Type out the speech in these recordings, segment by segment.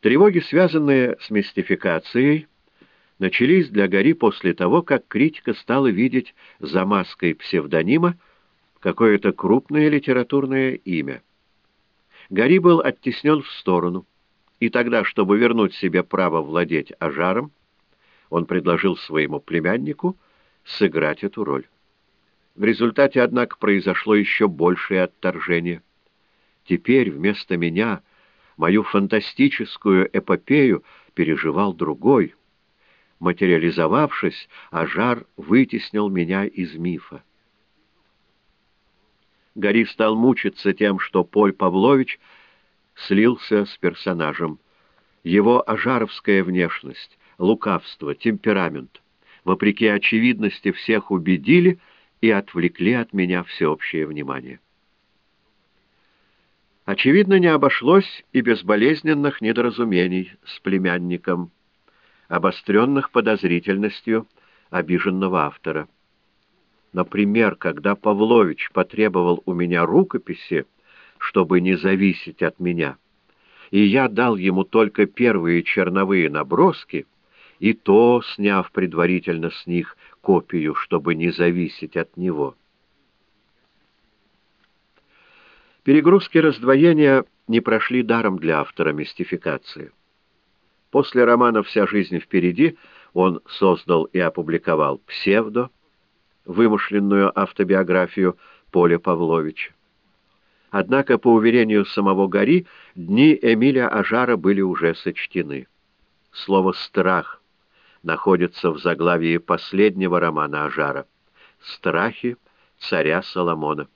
Тревоги, связанные с мистификацией, начались для Гори после того, как критика стала видеть за маской псевдонима какое-то крупное литературное имя. Гори был оттеснен в сторону, и тогда, чтобы вернуть себе право владеть ажаром, он предложил своему племяннику сыграть эту роль. В результате, однако, произошло еще большее отторжение. Теперь вместо меня мою фантастическую эпопею переживал другой. Материализовавшись, Ажар вытеснил меня из мифа. Гори стал мучиться тем, что Поль Павлович слился с персонажем. Его ажаровская внешность, лукавство, темперамент, вопреки очевидности, всех убедили и отвлекли от меня всеобщее внимание. Очевидно, не обошлось и без болезненных недоразумений с племянником, обостренных подозрительностью обиженного автора. Например, когда Павлович потребовал у меня рукописи, чтобы не зависеть от меня, и я дал ему только первые черновые наброски, и то, сняв предварительно с них копию, чтобы не зависеть от него. Перегрузки раздвоения не прошли даром для автора мистификации. После романа «Вся жизнь впереди» он создал и опубликовал «Псевдо», вымышленную автобиографию Поля Павловича. Однако, по уверению самого Гори, дни Эмиля Ажара были уже сочтены. Слово «страх» находится в заглавии последнего романа Ажара «Страхи царя Соломона»,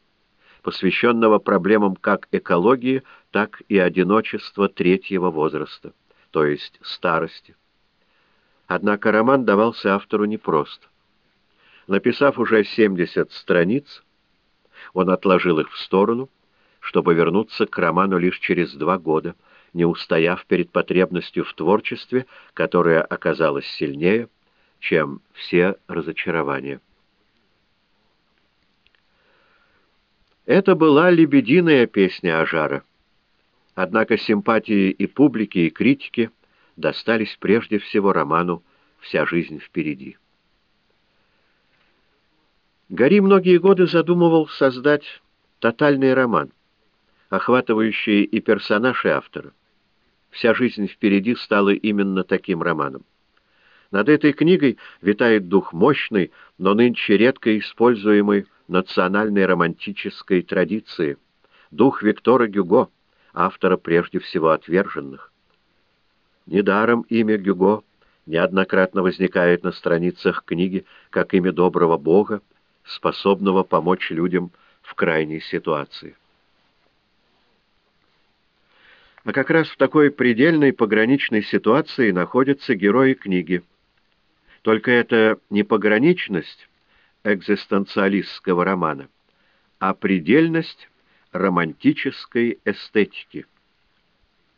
посвященного проблемам как экологии, так и одиночества третьего возраста, то есть старости. Однако роман давался автору непросто. Написав уже 70 страниц, он отложил их в сторону, чтобы вернуться к роману лишь через два года, не устояв перед потребностью в творчестве, которая оказалась сильнее, чем все разочарования. Это была лебединая песня Ажара. Однако симпатии и публики, и критики достались прежде всего роману «Вся жизнь впереди». Гори многие годы задумывал создать тотальный роман, охватывающий и персонаж, и автора. Вся жизнь впереди стала именно таким романом. Над этой книгой витает дух мощной, но нынче редко используемой национальной романтической традиции, дух Виктора Гюго, автора прежде всего отверженных. Недаром имя Гюго неоднократно возникает на страницах книги как имя доброго Бога, способного помочь людям в крайней ситуации. А как раз в такой предельной пограничной ситуации находятся герои книги. Только это не пограничность экзистенциалистского романа, а предельность романтической эстетики.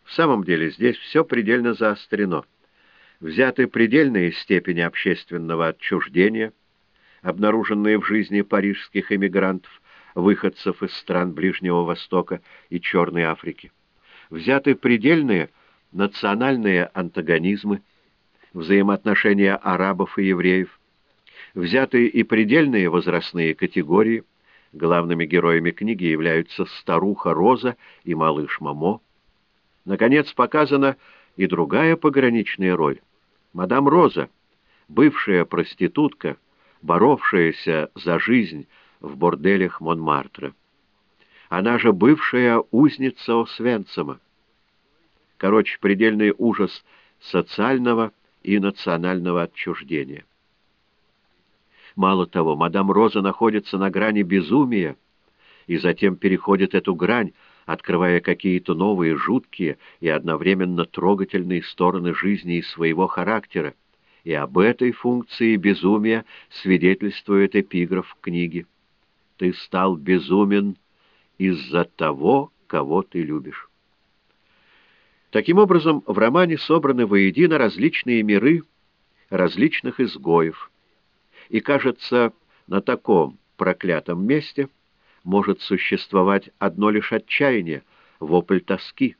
В самом деле здесь все предельно заострено. Взяты предельные степени общественного отчуждения – обнаруженные в жизни парижских эмигрантов, выходцев из стран Ближнего Востока и Черной Африки. Взяты предельные национальные антагонизмы, взаимоотношения арабов и евреев, взяты и предельные возрастные категории, главными героями книги являются старуха Роза и малыш Мамо. Наконец показана и другая пограничная роль. Мадам Роза, бывшая проститутка, боровшаяся за жизнь в борделях Монмартра. Она же бывшая узница Освенцима. Короче, предельный ужас социального и национального отчуждения. Мало того, мадам Роза находится на грани безумия и затем переходит эту грань, открывая какие-то новые жуткие и одновременно трогательные стороны жизни и своего характера и об этой функции безумия свидетельствует эпиграф книги. «Ты стал безумен из-за того, кого ты любишь». Таким образом, в романе собраны воедино различные миры различных изгоев, и, кажется, на таком проклятом месте может существовать одно лишь отчаяние, вопль тоски.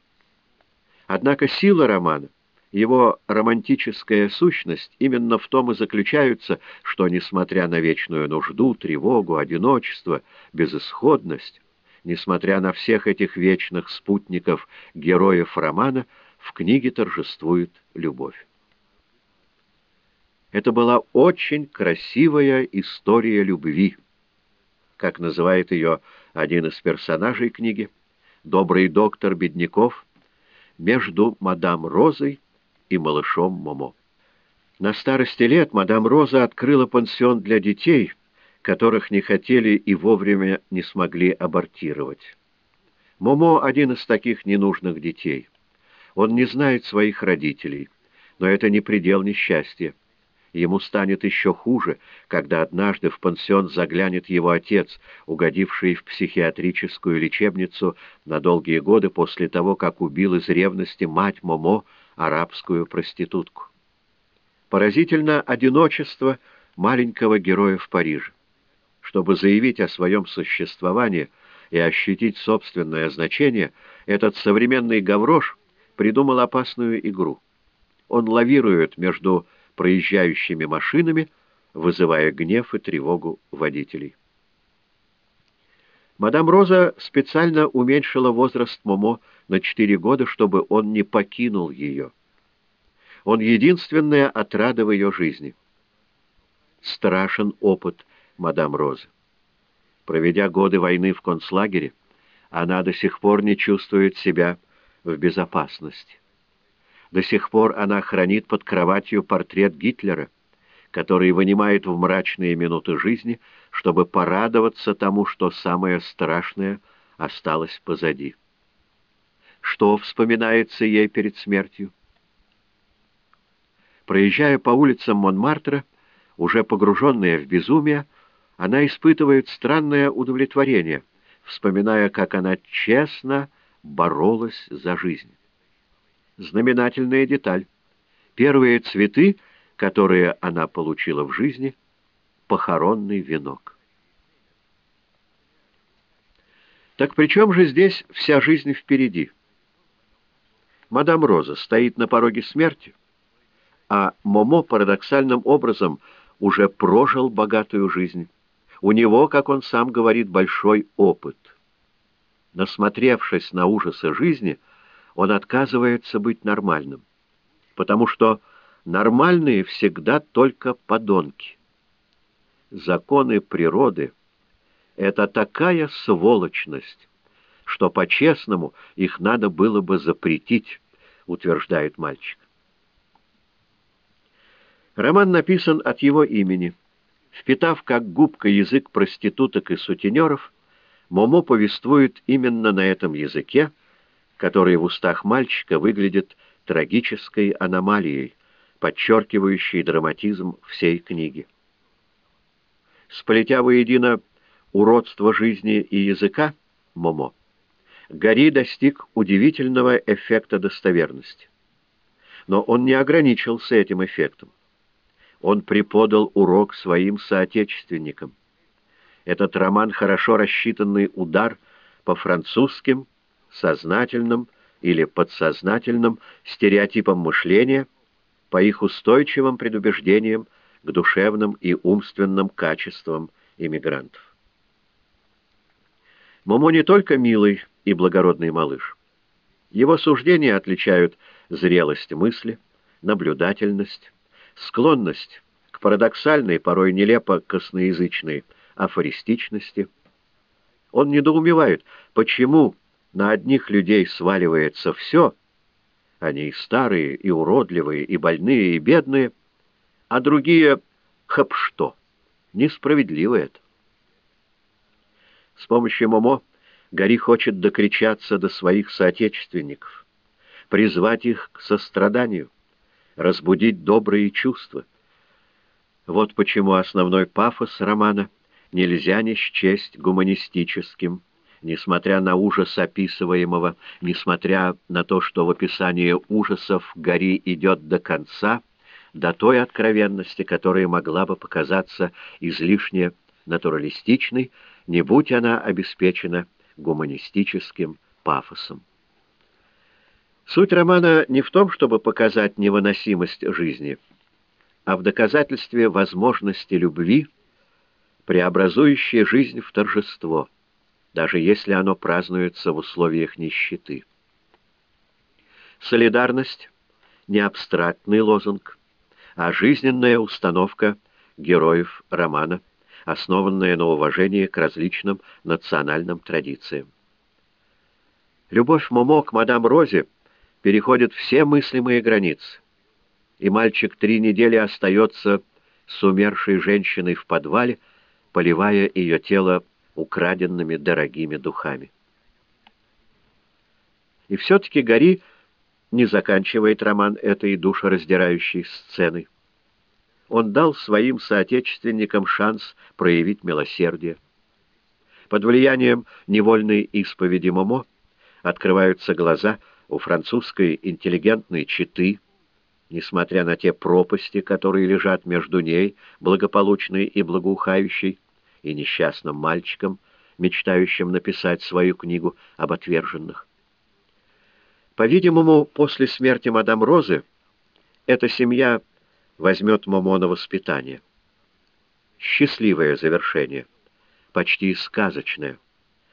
Однако сила романа, его романтическая сущность именно в том и заключается, что, несмотря на вечную нужду, тревогу, одиночество, безысходность, несмотря на всех этих вечных спутников героев романа, в книге торжествует любовь. Это была очень красивая история любви, как называет ее один из персонажей книги, добрый доктор Бедняков, между мадам Розой и малышом Момо. На старости лет мадам Роза открыла пансион для детей, которых не хотели и вовремя не смогли абортировать. Момо — один из таких ненужных детей. Он не знает своих родителей, но это не предел несчастья. Ему станет еще хуже, когда однажды в пансион заглянет его отец, угодивший в психиатрическую лечебницу на долгие годы после того, как убил из ревности мать Момо, арабскую проститутку. Поразительно одиночество маленького героя в Париже. Чтобы заявить о своем существовании и ощутить собственное значение, этот современный Гаврош придумал опасную игру. Он лавирует между проезжающими машинами, вызывая гнев и тревогу водителей. Мадам Роза специально уменьшила возраст Момо на четыре года, чтобы он не покинул ее. Он единственная отрада в ее жизни. Страшен опыт мадам Розы. Проведя годы войны в концлагере, она до сих пор не чувствует себя в безопасности. До сих пор она хранит под кроватью портрет Гитлера, который вынимает в мрачные минуты жизни, чтобы порадоваться тому, что самое страшное осталось позади. Что вспоминается ей перед смертью? Проезжая по улицам Монмартра, уже погруженная в безумие, она испытывает странное удовлетворение, вспоминая, как она честно боролась за жизнь знаменательная деталь. Первые цветы, которые она получила в жизни, похоронный венок. Так при чем же здесь вся жизнь впереди? Мадам Роза стоит на пороге смерти, а Момо парадоксальным образом уже прожил богатую жизнь. У него, как он сам говорит, большой опыт. Насмотревшись на ужасы жизни, он отказывается быть нормальным, потому что нормальные всегда только подонки. Законы природы — это такая сволочность, что по-честному их надо было бы запретить, утверждает мальчик. Роман написан от его имени. Впитав как губка язык проституток и сутенеров, Момо повествует именно на этом языке, который в устах мальчика выглядит трагической аномалией, подчеркивающей драматизм всей книги. Сплетя воедино уродство жизни и языка, Момо, Гари достиг удивительного эффекта достоверности. Но он не ограничился этим эффектом. Он преподал урок своим соотечественникам. Этот роман хорошо рассчитанный удар по французским, сознательным или подсознательным стереотипам мышления, по их устойчивым предубеждениям к душевным и умственным качествам иммигрантов. Момо не только милый и благородный малыш. Его суждения отличают зрелость мысли, наблюдательность, склонность к парадоксальной, порой нелепо косноязычной афористичности. Он недоумевает, почему на одних людей сваливается все, они и старые, и уродливые, и больные, и бедные, а другие — хоп что, несправедливо это. С помощью Момо Гари хочет докричаться до своих соотечественников, призвать их к состраданию, разбудить добрые чувства. Вот почему основной пафос романа нельзя не счесть гуманистическим, Несмотря на ужас описываемого, несмотря на то, что в описании ужасов Гори идет до конца, до той откровенности, которая могла бы показаться излишне натуралистичной, не будь она обеспечена гуманистическим пафосом. Суть романа не в том, чтобы показать невыносимость жизни, а в доказательстве возможности любви, преобразующей жизнь в торжество, даже если оно празднуется в условиях нищеты. Солидарность — не абстрактный лозунг, а жизненная установка героев романа, основанная на уважении к различным национальным традициям. Любовь Момо к мадам Розе переходит все мыслимые границы, и мальчик три недели остается с умершей женщиной в подвале, поливая ее тело украденными дорогими духами. И все-таки Гари не заканчивает роман этой душераздирающей сценой. Он дал своим соотечественникам шанс проявить милосердие. Под влиянием невольной исповеди Момо открываются глаза у французской интеллигентной четы, несмотря на те пропасти, которые лежат между ней, благополучной и благоухающей, и несчастным мальчиком, мечтающим написать свою книгу об отверженных. По-видимому, после смерти мадам Розы эта семья возьмет Момо на воспитание. Счастливое завершение, почти сказочное.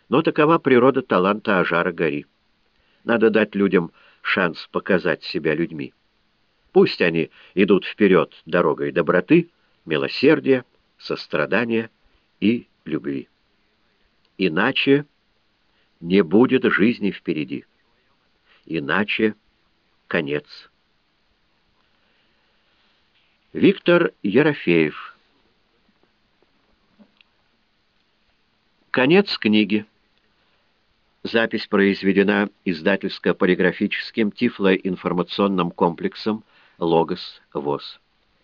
Но такова природа таланта Ажара Гори. Надо дать людям шанс показать себя людьми. Пусть они идут вперед дорогой доброты, милосердия, сострадания и любви. Иначе не будет жизни впереди иначе конец. Виктор Ерофеев Конец книги. Запись произведена издательско-полиграфическим тифлоинформационным комплексом «Логос ВОЗ».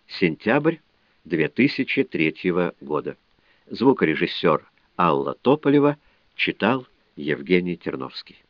Сентябрь 2003 года. Звукорежиссер Алла Тополева читал Евгений Терновский.